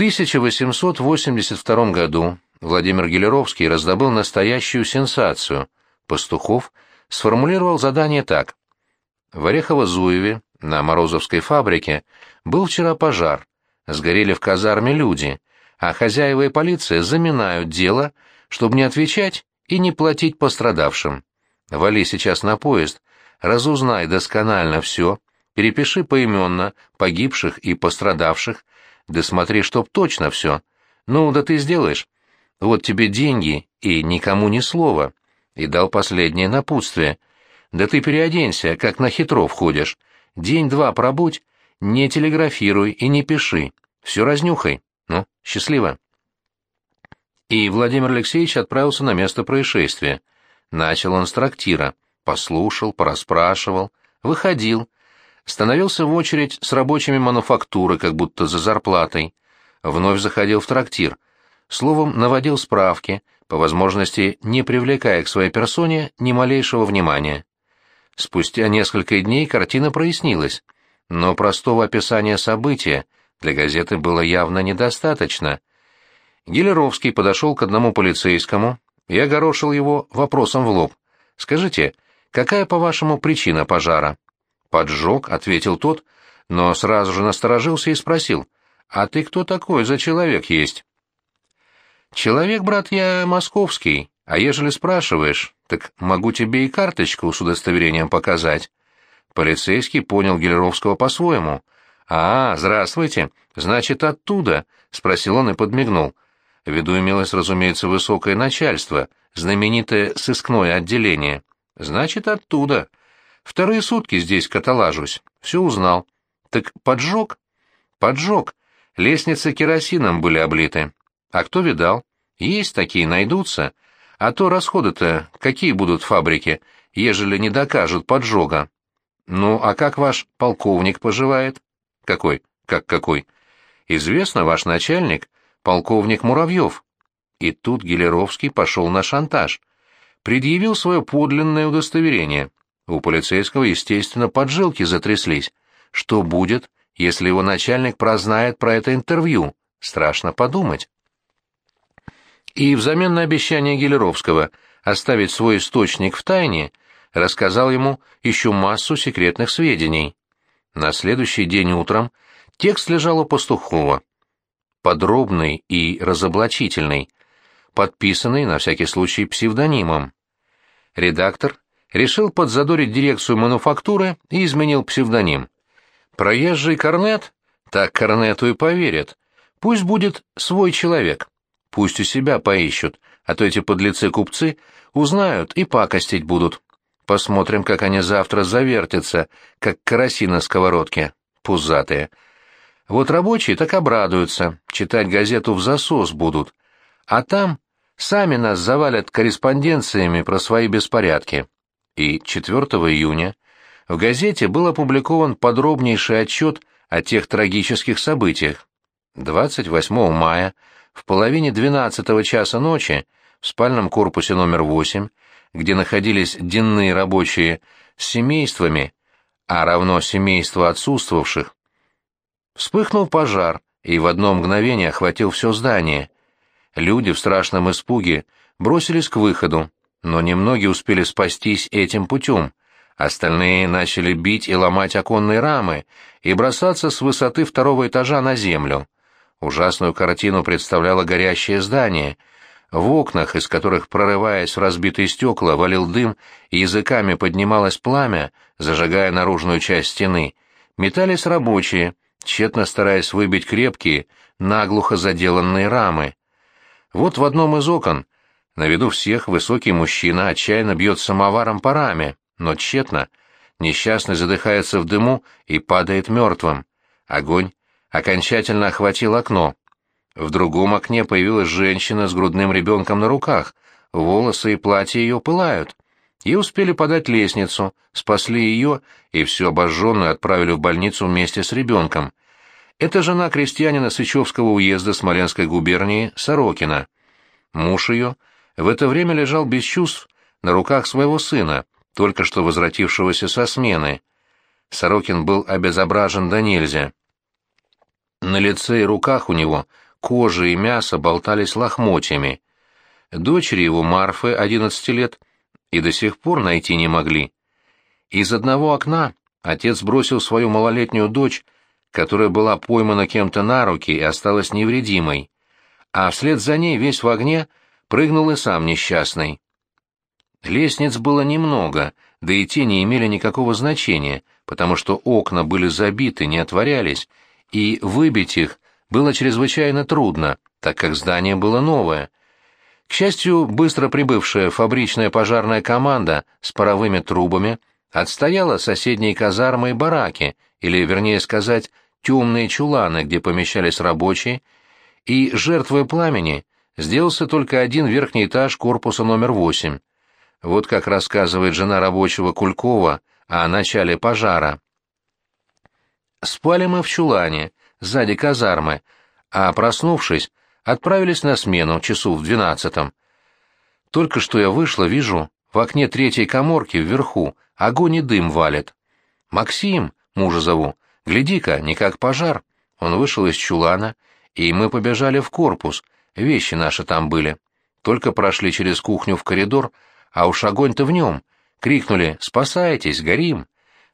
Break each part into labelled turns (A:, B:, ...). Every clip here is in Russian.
A: 1882 году Владимир Гелеровский раздобыл настоящую сенсацию. Пастухов сформулировал задание так. В Орехово-Зуеве, на Морозовской фабрике, был вчера пожар. Сгорели в казарме люди, а хозяева и полиция заминают дело, чтобы не отвечать и не платить пострадавшим. Вали сейчас на поезд, разузнай досконально все, перепиши поименно погибших и пострадавших, да смотри, чтоб точно все. Ну, да ты сделаешь. Вот тебе деньги и никому ни слова. И дал последнее напутствие. Да ты переоденься, как на хитров ходишь. День-два пробудь, не телеграфируй и не пиши. Все разнюхай. Ну, счастливо. И Владимир Алексеевич отправился на место происшествия. Начал он с трактира. Послушал, порасспрашивал, выходил. Становился в очередь с рабочими мануфактуры, как будто за зарплатой. Вновь заходил в трактир. Словом, наводил справки, по возможности не привлекая к своей персоне ни малейшего внимания. Спустя несколько дней картина прояснилась, но простого описания события для газеты было явно недостаточно. Гелеровский подошел к одному полицейскому и огорошил его вопросом в лоб. «Скажите, какая, по-вашему, причина пожара?» «Поджог», — ответил тот, но сразу же насторожился и спросил. «А ты кто такой за человек есть?» «Человек, брат, я московский, а ежели спрашиваешь, так могу тебе и карточку с удостоверением показать». Полицейский понял Гелеровского по-своему. «А, здравствуйте, значит, оттуда?» — спросил он и подмигнул. В виду имелось, разумеется, высокое начальство, знаменитое сыскное отделение. «Значит, оттуда. Вторые сутки здесь каталажусь. Все узнал. Так поджог?» «Поджог. Лестницы керосином были облиты. А кто видал? Есть такие, найдутся. А то расходы-то какие будут фабрики, ежели не докажут поджога? Ну, а как ваш полковник поживает? Какой? Как какой? Известно, ваш начальник, полковник Муравьев. И тут Гелеровский пошел на шантаж. Предъявил свое подлинное удостоверение. У полицейского, естественно, поджилки затряслись. Что будет, если его начальник прознает про это интервью? Страшно подумать и взамен на обещание Гелеровского оставить свой источник в тайне, рассказал ему еще массу секретных сведений. На следующий день утром текст лежал у Пастухова. Подробный и разоблачительный, подписанный, на всякий случай, псевдонимом. Редактор решил подзадорить дирекцию мануфактуры и изменил псевдоним. Проезжий корнет, так корнету и поверят, пусть будет свой человек. Пусть у себя поищут, а то эти подлецы-купцы узнают и пакостить будут. Посмотрим, как они завтра завертятся, как караси на сковородке, пузатые. Вот рабочие так обрадуются, читать газету в засос будут. А там сами нас завалят корреспонденциями про свои беспорядки. И 4 июня в газете был опубликован подробнейший отчет о тех трагических событиях. 28 мая в половине двенадцатого часа ночи в спальном корпусе номер восемь, где находились денные рабочие с семействами, а равно семейство отсутствовавших, вспыхнул пожар и в одно мгновение охватил все здание. Люди в страшном испуге бросились к выходу, но немногие успели спастись этим путем. Остальные начали бить и ломать оконные рамы и бросаться с высоты второго этажа на землю. Ужасную картину представляло горящее здание. В окнах, из которых, прорываясь в разбитые стекла, валил дым и языками поднималось пламя, зажигая наружную часть стены, метались рабочие, тщетно стараясь выбить крепкие, наглухо заделанные рамы. Вот в одном из окон, на виду всех, высокий мужчина отчаянно бьет самоваром по раме, но тщетно. Несчастный задыхается в дыму и падает мертвым. Огонь окончательно охватил окно. В другом окне появилась женщина с грудным ребенком на руках, волосы и платье ее пылают. И успели подать лестницу, спасли ее и всю обожженную отправили в больницу вместе с ребенком. Это жена крестьянина Сычевского уезда Смоленской губернии Сорокина. Муж ее в это время лежал без чувств на руках своего сына, только что возвратившегося со смены. Сорокин был обезображен до нельзя. На лице и руках у него кожа и мясо болтались лохмотьями. Дочери его Марфы, 11 лет, и до сих пор найти не могли. Из одного окна отец бросил свою малолетнюю дочь, которая была поймана кем-то на руки и осталась невредимой, а вслед за ней весь в огне прыгнул и сам несчастный. Лестниц было немного, да и те не имели никакого значения, потому что окна были забиты, не отворялись, и выбить их было чрезвычайно трудно, так как здание было новое. К счастью, быстро прибывшая фабричная пожарная команда с паровыми трубами отстояла соседние казармы и бараки, или, вернее сказать, темные чуланы, где помещались рабочие, и, жертвой пламени, сделался только один верхний этаж корпуса номер восемь. Вот как рассказывает жена рабочего Кулькова о начале пожара. Спали мы в чулане, сзади казармы, а, проснувшись, отправились на смену часу в двенадцатом. Только что я вышла, вижу, в окне третьей коморки вверху огонь и дым валит. «Максим!» — мужа зову. «Гляди-ка, не как пожар». Он вышел из чулана, и мы побежали в корпус, вещи наши там были. Только прошли через кухню в коридор, а уж огонь-то в нем. Крикнули «Спасайтесь, горим!»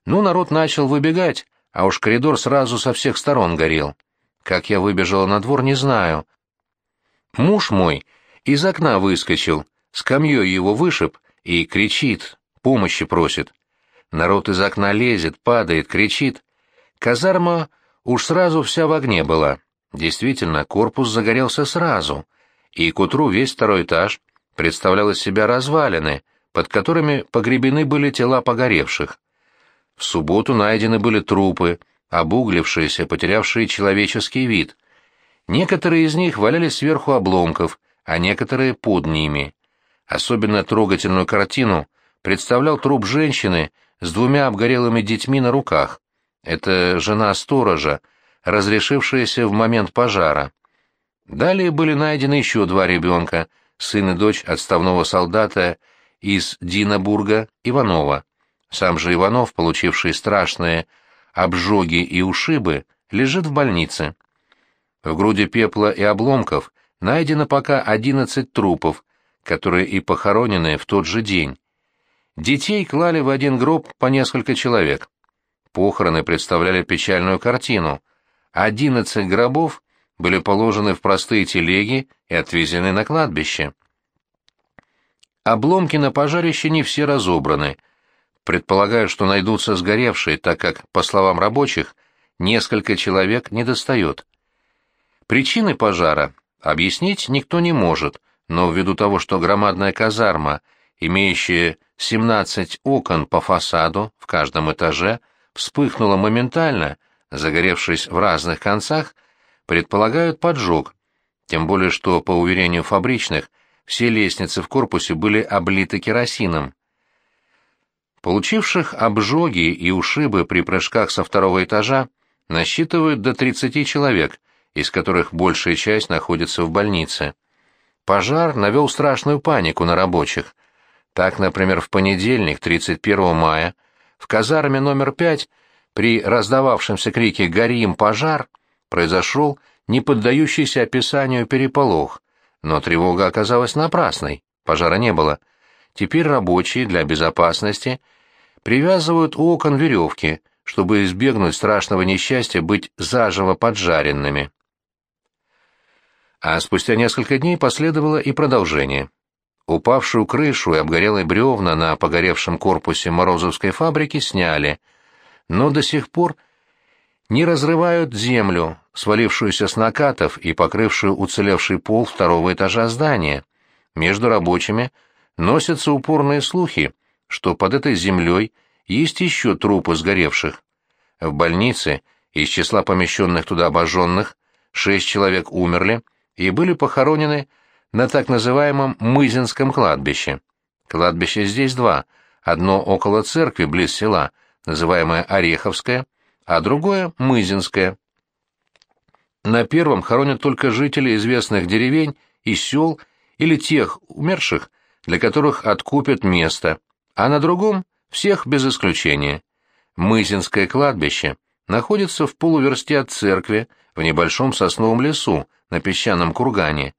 A: Ну, народ начал выбегать, а уж коридор сразу со всех сторон горел. Как я выбежала на двор, не знаю. Муж мой из окна выскочил, скамьей его вышиб и кричит, помощи просит. Народ из окна лезет, падает, кричит. Казарма уж сразу вся в огне была. Действительно, корпус загорелся сразу, и к утру весь второй этаж представлял из себя развалины, под которыми погребены были тела погоревших. В субботу найдены были трупы, обуглившиеся, потерявшие человеческий вид. Некоторые из них валялись сверху обломков, а некоторые под ними. Особенно трогательную картину представлял труп женщины с двумя обгорелыми детьми на руках. Это жена сторожа, разрешившаяся в момент пожара. Далее были найдены еще два ребенка, сын и дочь отставного солдата из Динабурга Иванова. Сам же Иванов, получивший страшные обжоги и ушибы, лежит в больнице. В груди пепла и обломков найдено пока 11 трупов, которые и похоронены в тот же день. Детей клали в один гроб по несколько человек. Похороны представляли печальную картину. 11 гробов были положены в простые телеги и отвезены на кладбище. Обломки на пожарище не все разобраны, Предполагаю, что найдутся сгоревшие, так как, по словам рабочих, несколько человек недостает. Причины пожара объяснить никто не может, но ввиду того, что громадная казарма, имеющая 17 окон по фасаду в каждом этаже, вспыхнула моментально, загоревшись в разных концах, предполагают поджог, тем более что, по уверению фабричных, все лестницы в корпусе были облиты керосином. Получивших обжоги и ушибы при прыжках со второго этажа насчитывают до 30 человек, из которых большая часть находится в больнице. Пожар навел страшную панику на рабочих. Так, например, в понедельник, 31 мая, в казарме номер 5 при раздававшемся крике «Горим! Пожар!» произошел не поддающийся описанию переполох, но тревога оказалась напрасной, пожара не было. Теперь рабочие для безопасности – привязывают у окон веревки, чтобы избегнуть страшного несчастья быть заживо поджаренными. А спустя несколько дней последовало и продолжение. Упавшую крышу и обгорелые бревна на погоревшем корпусе Морозовской фабрики сняли, но до сих пор не разрывают землю, свалившуюся с накатов и покрывшую уцелевший пол второго этажа здания. Между рабочими носятся упорные слухи, что под этой землей есть еще трупы сгоревших. В больнице из числа помещенных туда обожженных шесть человек умерли и были похоронены на так называемом Мызинском кладбище. Кладбище здесь два, одно около церкви близ села, называемое Ореховское, а другое — Мызинское. На первом хоронят только жители известных деревень и сел или тех умерших, для которых откупят место, а на другом — всех без исключения. Мызинское кладбище находится в полуверсте от церкви в небольшом сосновом лесу, на песчаном кургане.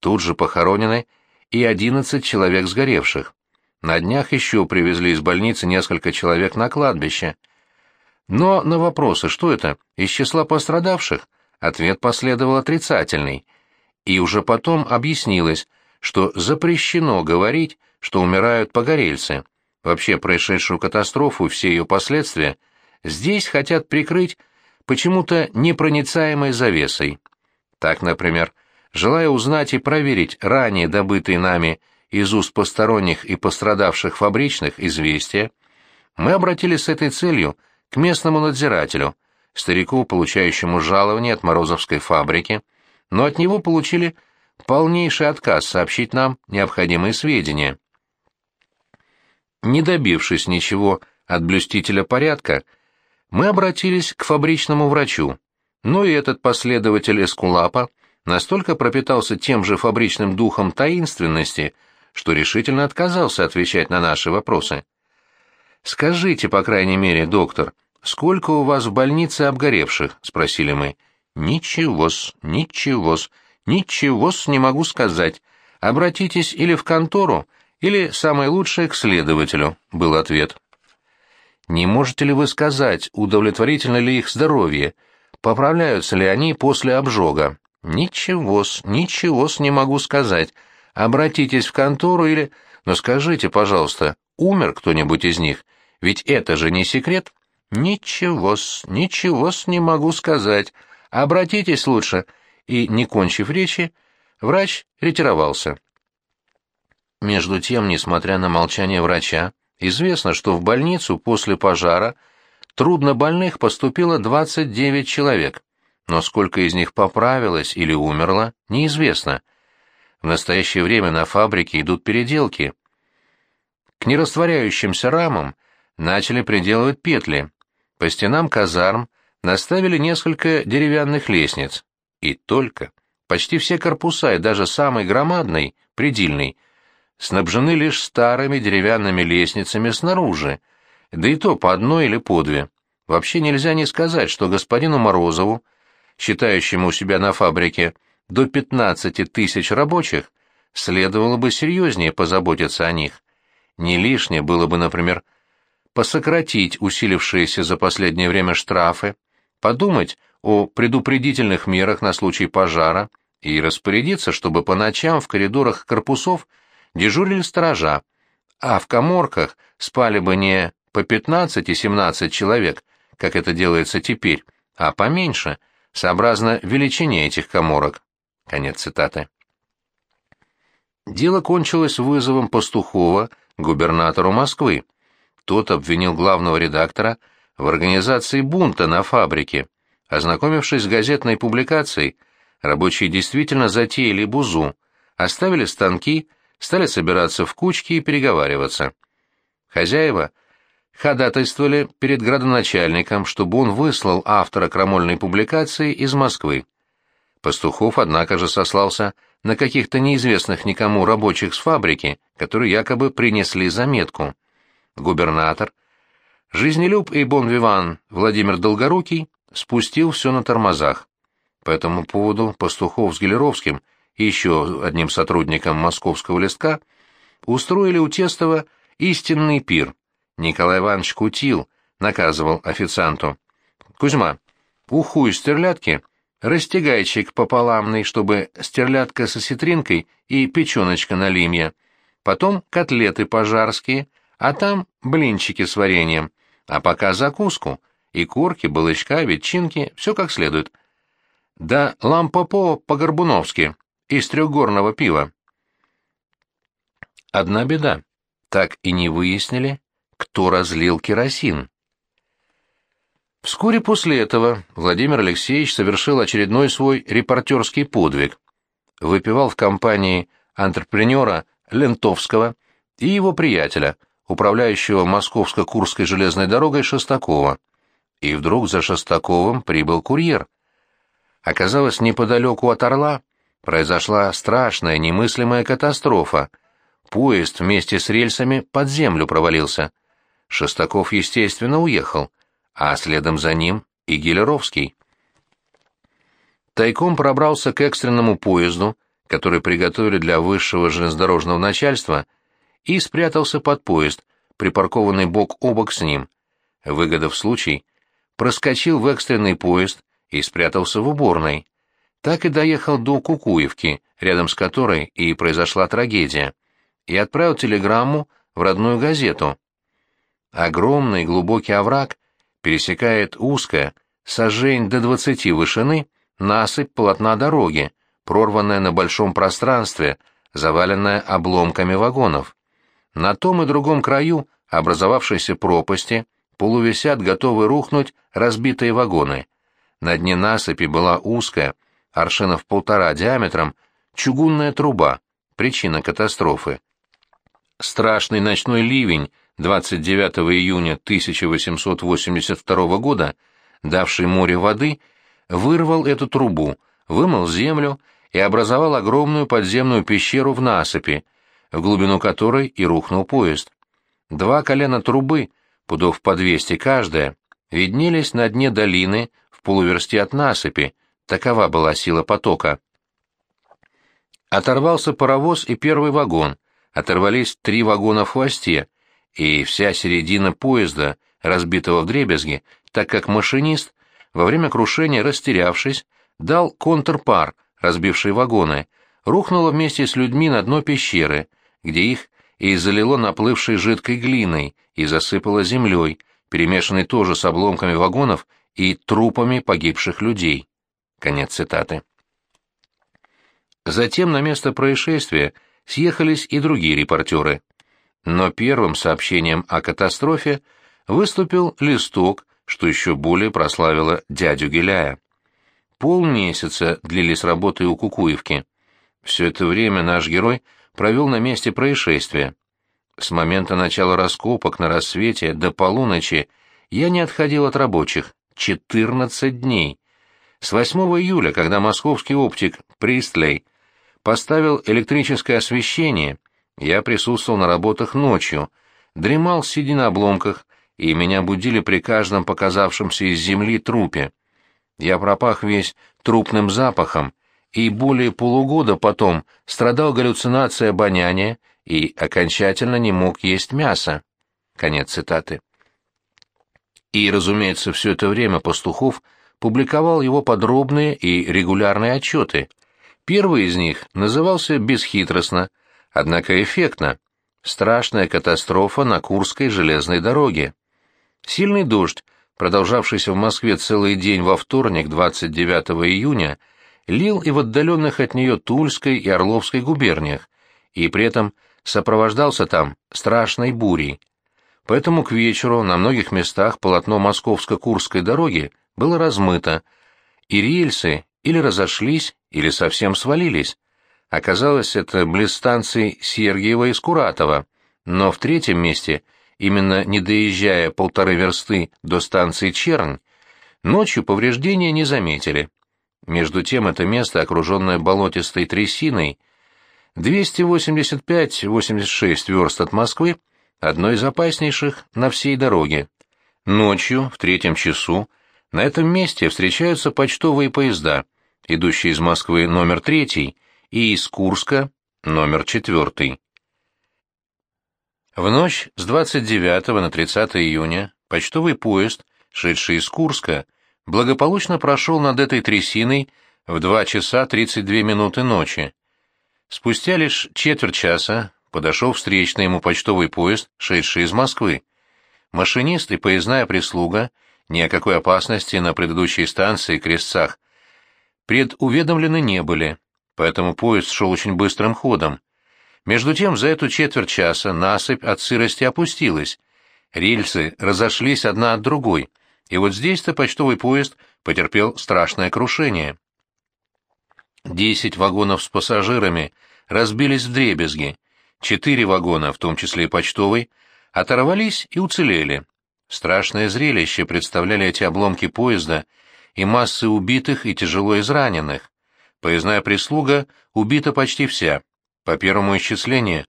A: Тут же похоронены и 11 человек сгоревших. На днях еще привезли из больницы несколько человек на кладбище. Но на вопросы, что это, из числа пострадавших, ответ последовал отрицательный. И уже потом объяснилось, что запрещено говорить, что умирают погорельцы. Вообще происшедшую катастрофу все ее последствия здесь хотят прикрыть почему-то непроницаемой завесой. Так, например, желая узнать и проверить ранее добытые нами из уст посторонних и пострадавших фабричных известия, мы обратились с этой целью к местному надзирателю, старику, получающему жалование от Морозовской фабрики, но от него получили полнейший отказ сообщить нам необходимые сведения. Не добившись ничего от блюстителя порядка, мы обратились к фабричному врачу, но и этот последователь Эскулапа настолько пропитался тем же фабричным духом таинственности, что решительно отказался отвечать на наши вопросы. «Скажите, по крайней мере, доктор, сколько у вас в больнице обгоревших?» — спросили мы. «Ничего-с, ничего-с, ничего-с не могу сказать. Обратитесь или в контору, или, самое лучшее, к следователю», — был ответ. «Не можете ли вы сказать, удовлетворительно ли их здоровье? Поправляются ли они после обжога?» «Ничего-с, ничего-с не могу сказать. Обратитесь в контору или... Но скажите, пожалуйста, умер кто-нибудь из них? Ведь это же не секрет». «Ничего-с, ничего-с не могу сказать. Обратитесь лучше». И, не кончив речи, врач ретировался. Между тем, несмотря на молчание врача, известно, что в больницу после пожара трудно больных поступило 29 человек но сколько из них поправилось или умерло, неизвестно. В настоящее время на фабрике идут переделки. К нерастворяющимся рамам начали приделывать петли. По стенам казарм наставили несколько деревянных лестниц. И только. Почти все корпуса, и даже самый громадный, предельный, снабжены лишь старыми деревянными лестницами снаружи, да и то по одной или по две. Вообще нельзя не сказать, что господину Морозову считающему себя на фабрике до 15 тысяч рабочих, следовало бы серьезнее позаботиться о них. Не лишнее было бы, например, посократить усилившиеся за последнее время штрафы, подумать о предупредительных мерах на случай пожара и распорядиться, чтобы по ночам в коридорах корпусов дежурили сторожа, а в коморках спали бы не по 15 и 17 человек, как это делается теперь, а поменьше – сообразно величине этих коморок. Конец цитаты. Дело кончилось вызовом Пастухова губернатору Москвы. Тот обвинил главного редактора в организации бунта на фабрике. Ознакомившись с газетной публикацией, рабочие действительно затеяли бузу, оставили станки, стали собираться в кучки и переговариваться. Хозяева ходатайствовали перед градоначальником, чтобы он выслал автора крамольной публикации из Москвы. Пастухов, однако же, сослался на каких-то неизвестных никому рабочих с фабрики, которые якобы принесли заметку. Губернатор, жизнелюб и бон-виван Владимир Долгорукий спустил все на тормозах. По этому поводу Пастухов с Гелеровским и еще одним сотрудником московского листка устроили у Тестова истинный пир — Николай Иванович кутил, наказывал официанту. «Кузьма, уху из стерлядки, растягайчик пополамный, чтобы стерлядка со ситринкой и печеночка на лимья. Потом котлеты пожарские, а там блинчики с вареньем. А пока закуску. И курки, балычка, ветчинки, все как следует. Да лампопо по-горбуновски, из трехгорного пива. Одна беда. Так и не выяснили, кто разлил керосин. Вскоре после этого Владимир Алексеевич совершил очередной свой репортерский подвиг. Выпивал в компании антрепренера Лентовского и его приятеля, управляющего Московско-Курской железной дорогой Шестакова. И вдруг за Шестаковым прибыл курьер. Оказалось, неподалеку от Орла произошла страшная немыслимая катастрофа. Поезд вместе с рельсами под землю провалился. Шестаков, естественно, уехал, а следом за ним и Гелеровский. тайком пробрался к экстренному поезду, который приготовили для высшего железнодорожного начальства, и спрятался под поезд, припаркованный бок о бок с ним. Выгодав случай, проскочил в экстренный поезд и спрятался в уборной. Так и доехал до Кукуевки, рядом с которой и произошла трагедия, и отправил телеграмму в родную газету. Огромный глубокий овраг пересекает узкая, сожжень до двадцати вышины, насыпь полотна дороги, прорванная на большом пространстве, заваленная обломками вагонов. На том и другом краю образовавшейся пропасти полувисят готовы рухнуть разбитые вагоны. На дне насыпи была узкая, аршинов полтора диаметром, чугунная труба, причина катастрофы. Страшный ночной ливень 29 июня 1882 года, давший море воды, вырвал эту трубу, вымыл землю и образовал огромную подземную пещеру в насыпи, в глубину которой и рухнул поезд. Два колена трубы, пудов по двести каждая, виднелись на дне долины в полуверсте от насыпи, такова была сила потока. Оторвался паровоз и первый вагон, оторвались три вагона в хвосте, и вся середина поезда, разбитого вдребезги, так как машинист, во время крушения растерявшись, дал контрпар, разбивший вагоны, рухнуло вместе с людьми на дно пещеры, где их и залило наплывшей жидкой глиной и засыпало землей, перемешанной тоже с обломками вагонов и трупами погибших людей. Конец цитаты. Затем на место происшествия съехались и другие репортеры. Но первым сообщением о катастрофе выступил листок, что еще более прославило дядю Геляя. Полмесяца длились работы у Кукуевки. Все это время наш герой провел на месте происшествия. С момента начала раскопок на рассвете до полуночи я не отходил от рабочих. 14 дней. С 8 июля, когда московский оптик Пристлей поставил электрическое освещение — я присутствовал на работах ночью, дремал, сидя на обломках, и меня будили при каждом показавшемся из земли трупе. Я пропах весь трупным запахом, и более полугода потом страдал галлюцинацией обоняния и окончательно не мог есть мясо. Конец цитаты. И, разумеется, все это время Пастухов публиковал его подробные и регулярные отчеты. Первый из них назывался «Бесхитростно», однако эффектно. Страшная катастрофа на Курской железной дороге. Сильный дождь, продолжавшийся в Москве целый день во вторник, 29 июня, лил и в отдаленных от нее Тульской и Орловской губерниях, и при этом сопровождался там страшной бурей. Поэтому к вечеру на многих местах полотно Московско-Курской дороги было размыто, и рельсы или разошлись, или совсем свалились. Оказалось, это близ станций Сергиева и Скуратова, но в третьем месте, именно не доезжая полторы версты до станции Чернь, ночью повреждения не заметили. Между тем это место, окруженное болотистой трясиной, 285-86 верст от Москвы, одно из опаснейших на всей дороге. Ночью, в третьем часу, на этом месте встречаются почтовые поезда, идущие из Москвы номер третий, и из Курска номер 4. В ночь с 29 на 30 июня почтовый поезд, шедший из Курска, благополучно прошел над этой трясиной в 2 часа 32 минуты ночи. Спустя лишь четверть часа подошел встречный ему почтовый поезд, шедший из Москвы. Машинист и поездная прислуга ни о какой опасности на предыдущей станции Крестцах предуведомлены не были, поэтому поезд шел очень быстрым ходом. Между тем, за эту четверть часа насыпь от сырости опустилась, рельсы разошлись одна от другой, и вот здесь-то почтовый поезд потерпел страшное крушение. Десять вагонов с пассажирами разбились в дребезги, четыре вагона, в том числе и почтовый, оторвались и уцелели. Страшное зрелище представляли эти обломки поезда и массы убитых и тяжело израненных. Поездная прислуга убита почти вся. По первому исчислению,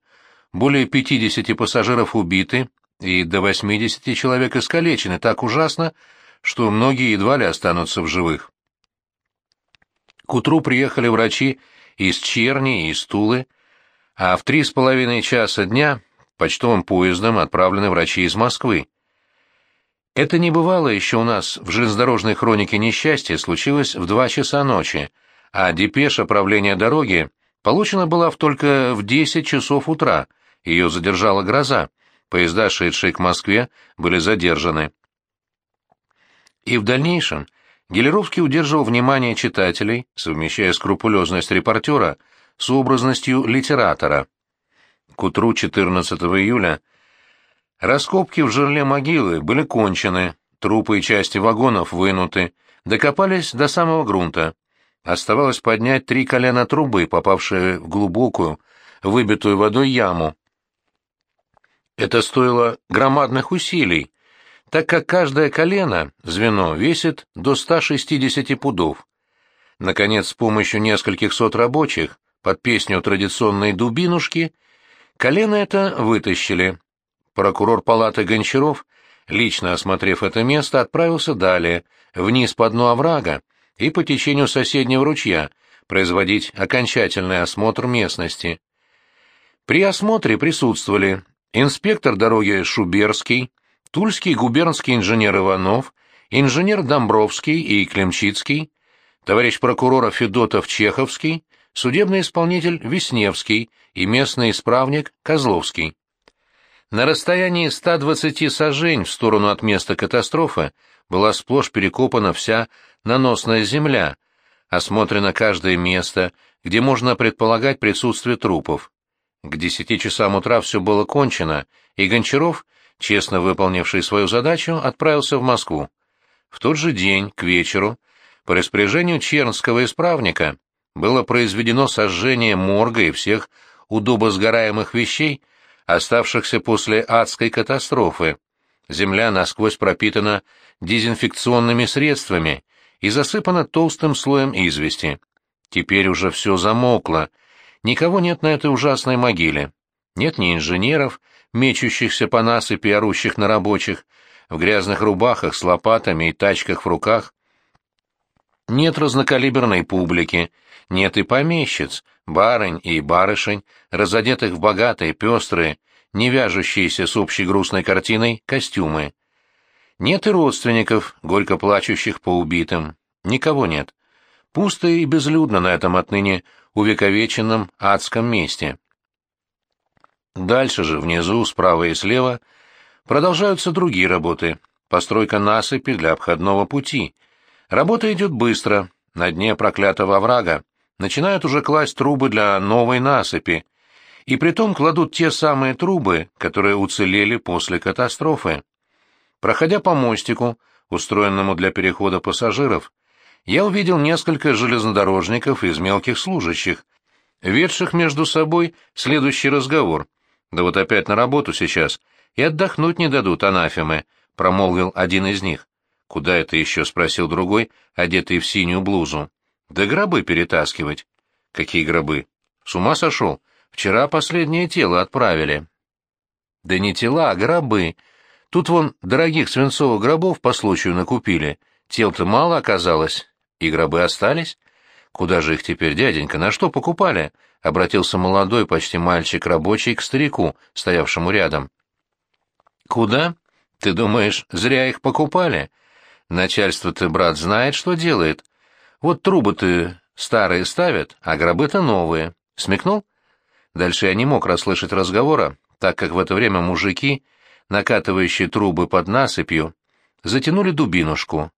A: более 50 пассажиров убиты и до 80 человек искалечены так ужасно, что многие едва ли останутся в живых. К утру приехали врачи из Черни и из Тулы, а в три с половиной часа дня почтовым поездом отправлены врачи из Москвы. Это не бывало еще у нас в железнодорожной хронике несчастья случилось в два часа ночи, а депеша правления дороги получена была в только в десять часов утра, ее задержала гроза, поезда, шедшие к Москве, были задержаны. И в дальнейшем Гелеровский удерживал внимание читателей, совмещая скрупулезность репортера с образностью литератора. К утру 14 июля раскопки в жерле могилы были кончены, трупы и части вагонов вынуты, докопались до самого грунта. Оставалось поднять три колена трубы, попавшие в глубокую, выбитую водой яму. Это стоило громадных усилий, так как каждое колено, звено, весит до 160 пудов. Наконец, с помощью нескольких сот рабочих, под песню традиционной дубинушки, колено это вытащили. Прокурор палаты Гончаров, лично осмотрев это место, отправился далее, вниз по дну оврага и по течению соседнего ручья, производить окончательный осмотр местности. При осмотре присутствовали инспектор дороги Шуберский, Тульский губернский инженер Иванов, инженер Домбровский и Клемчицкий, товарищ прокурора Федотов-Чеховский, судебный исполнитель Весневский и местный исправник Козловский. На расстоянии 120 сажень в сторону от места катастрофы была сплошь перекопана вся наносная земля, осмотрено каждое место, где можно предполагать присутствие трупов. К десяти часам утра все было кончено, и Гончаров честно выполнивший свою задачу, отправился в Москву. В тот же день, к вечеру, по распоряжению чернского исправника, было произведено сожжение морга и всех удобосгораемых вещей, оставшихся после адской катастрофы. Земля насквозь пропитана дезинфекционными средствами и засыпана толстым слоем извести. Теперь уже все замокло, никого нет на этой ужасной могиле. Нет ни инженеров, мечущихся по насыпи орущих на рабочих, в грязных рубахах с лопатами и тачках в руках. Нет разнокалиберной публики, нет и помещиц, барынь и барышень, разодетых в богатые, пестрые, не вяжущиеся с общей грустной картиной костюмы. Нет и родственников, горько плачущих по убитым. Никого нет. Пусто и безлюдно на этом отныне увековеченном адском месте. Дальше же, внизу, справа и слева, продолжаются другие работы. Постройка насыпи для обходного пути. Работа идет быстро. На дне проклятого оврага начинают уже класть трубы для новой насыпи. И притом кладут те самые трубы, которые уцелели после катастрофы. Проходя по мостику, устроенному для перехода пассажиров, я увидел несколько железнодорожников из мелких служащих, ведших между собой следующий разговор — да вот опять на работу сейчас. И отдохнуть не дадут анафемы, — промолвил один из них. Куда это еще? — спросил другой, одетый в синюю блузу. Да гробы перетаскивать. Какие гробы? С ума сошел? Вчера последнее тело отправили. Да не тела, а гробы. Тут вон дорогих свинцовых гробов по случаю накупили. Тел-то мало оказалось. И гробы остались? Куда же их теперь, дяденька, на что покупали? — обратился молодой, почти мальчик рабочий, к старику, стоявшему рядом. «Куда? Ты думаешь, зря их покупали? Начальство-то, брат, знает, что делает. Вот трубы-то старые ставят, а гробы-то новые. Смекнул?» Дальше я не мог расслышать разговора, так как в это время мужики, накатывающие трубы под насыпью, затянули дубинушку.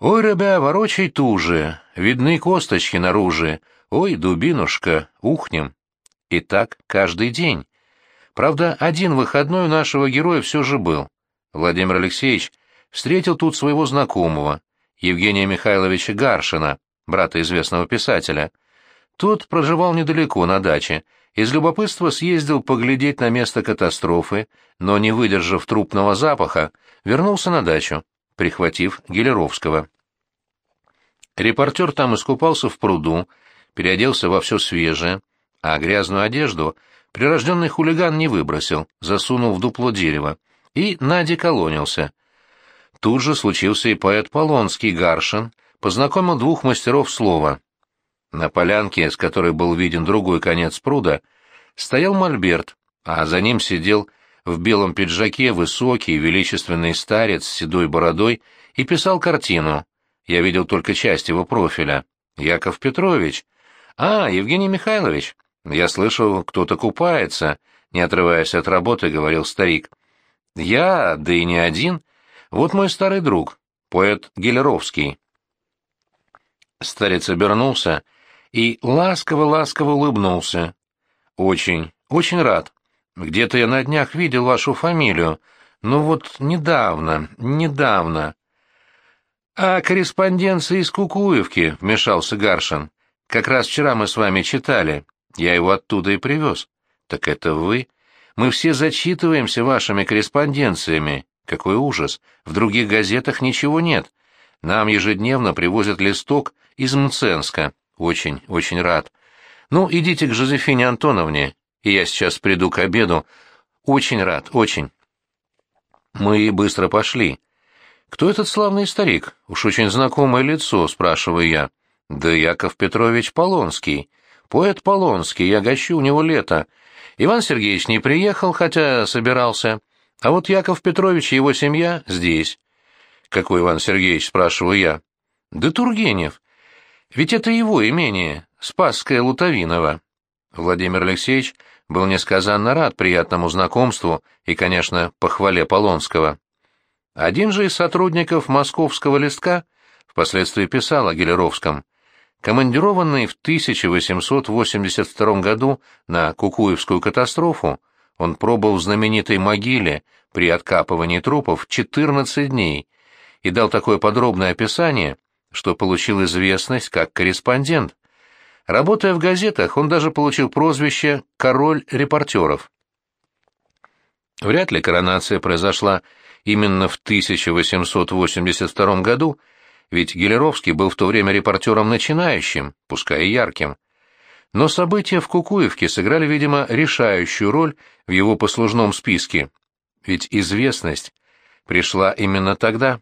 A: «Ой, ребя, ворочай туже, видны косточки наружи, Ой, дубинушка, ухнем. И так каждый день. Правда, один выходной у нашего героя все же был. Владимир Алексеевич встретил тут своего знакомого, Евгения Михайловича Гаршина, брата известного писателя. Тот проживал недалеко, на даче, из любопытства съездил поглядеть на место катастрофы, но, не выдержав трупного запаха, вернулся на дачу, прихватив Гелеровского. Репортер там искупался в пруду, переоделся во все свежее, а грязную одежду прирожденный хулиган не выбросил, засунул в дупло дерева, и Нади колонился. Тут же случился и поэт Полонский Гаршин, познакомил двух мастеров слова, На полянке, с которой был виден другой конец пруда, стоял мольберт, а за ним сидел в белом пиджаке высокий величественный старец с седой бородой и писал картину. Я видел только часть его профиля. Яков Петрович. А, Евгений Михайлович. Я слышал, кто-то купается, не отрываясь от работы, говорил старик. Я, да и не один. Вот мой старый друг, поэт Гелеровский. Старец обернулся и ласково-ласково улыбнулся. Очень, очень рад. Где-то я на днях видел вашу фамилию. Ну вот недавно, недавно. А корреспонденция из Кукуевки, вмешался Гаршин. Как раз вчера мы с вами читали. Я его оттуда и привез. Так это вы? Мы все зачитываемся вашими корреспонденциями. Какой ужас! В других газетах ничего нет. Нам ежедневно привозят листок из Мценска. Очень, очень рад. Ну, идите к Жозефине Антоновне и я сейчас приду к обеду. Очень рад, очень. Мы быстро пошли. Кто этот славный старик? Уж очень знакомое лицо, спрашиваю я. Да Яков Петрович Полонский. Поэт Полонский, я гощу у него лето. Иван Сергеевич не приехал, хотя собирался. А вот Яков Петрович и его семья здесь. Какой Иван Сергеевич, спрашиваю я. Да Тургенев. Ведь это его имение, Спасское Лутовиново. Владимир Алексеевич был несказанно рад приятному знакомству и, конечно, похвале Полонского. Один же из сотрудников московского листка впоследствии писал о Гелеровском. Командированный в 1882 году на Кукуевскую катастрофу, он пробыл в знаменитой могиле при откапывании трупов 14 дней и дал такое подробное описание, что получил известность как корреспондент. Работая в газетах, он даже получил прозвище «король репортеров». Вряд ли коронация произошла именно в 1882 году, ведь Гелеровский был в то время репортером начинающим, пускай и ярким. Но события в Кукуевке сыграли, видимо, решающую роль в его послужном списке, ведь известность пришла именно тогда.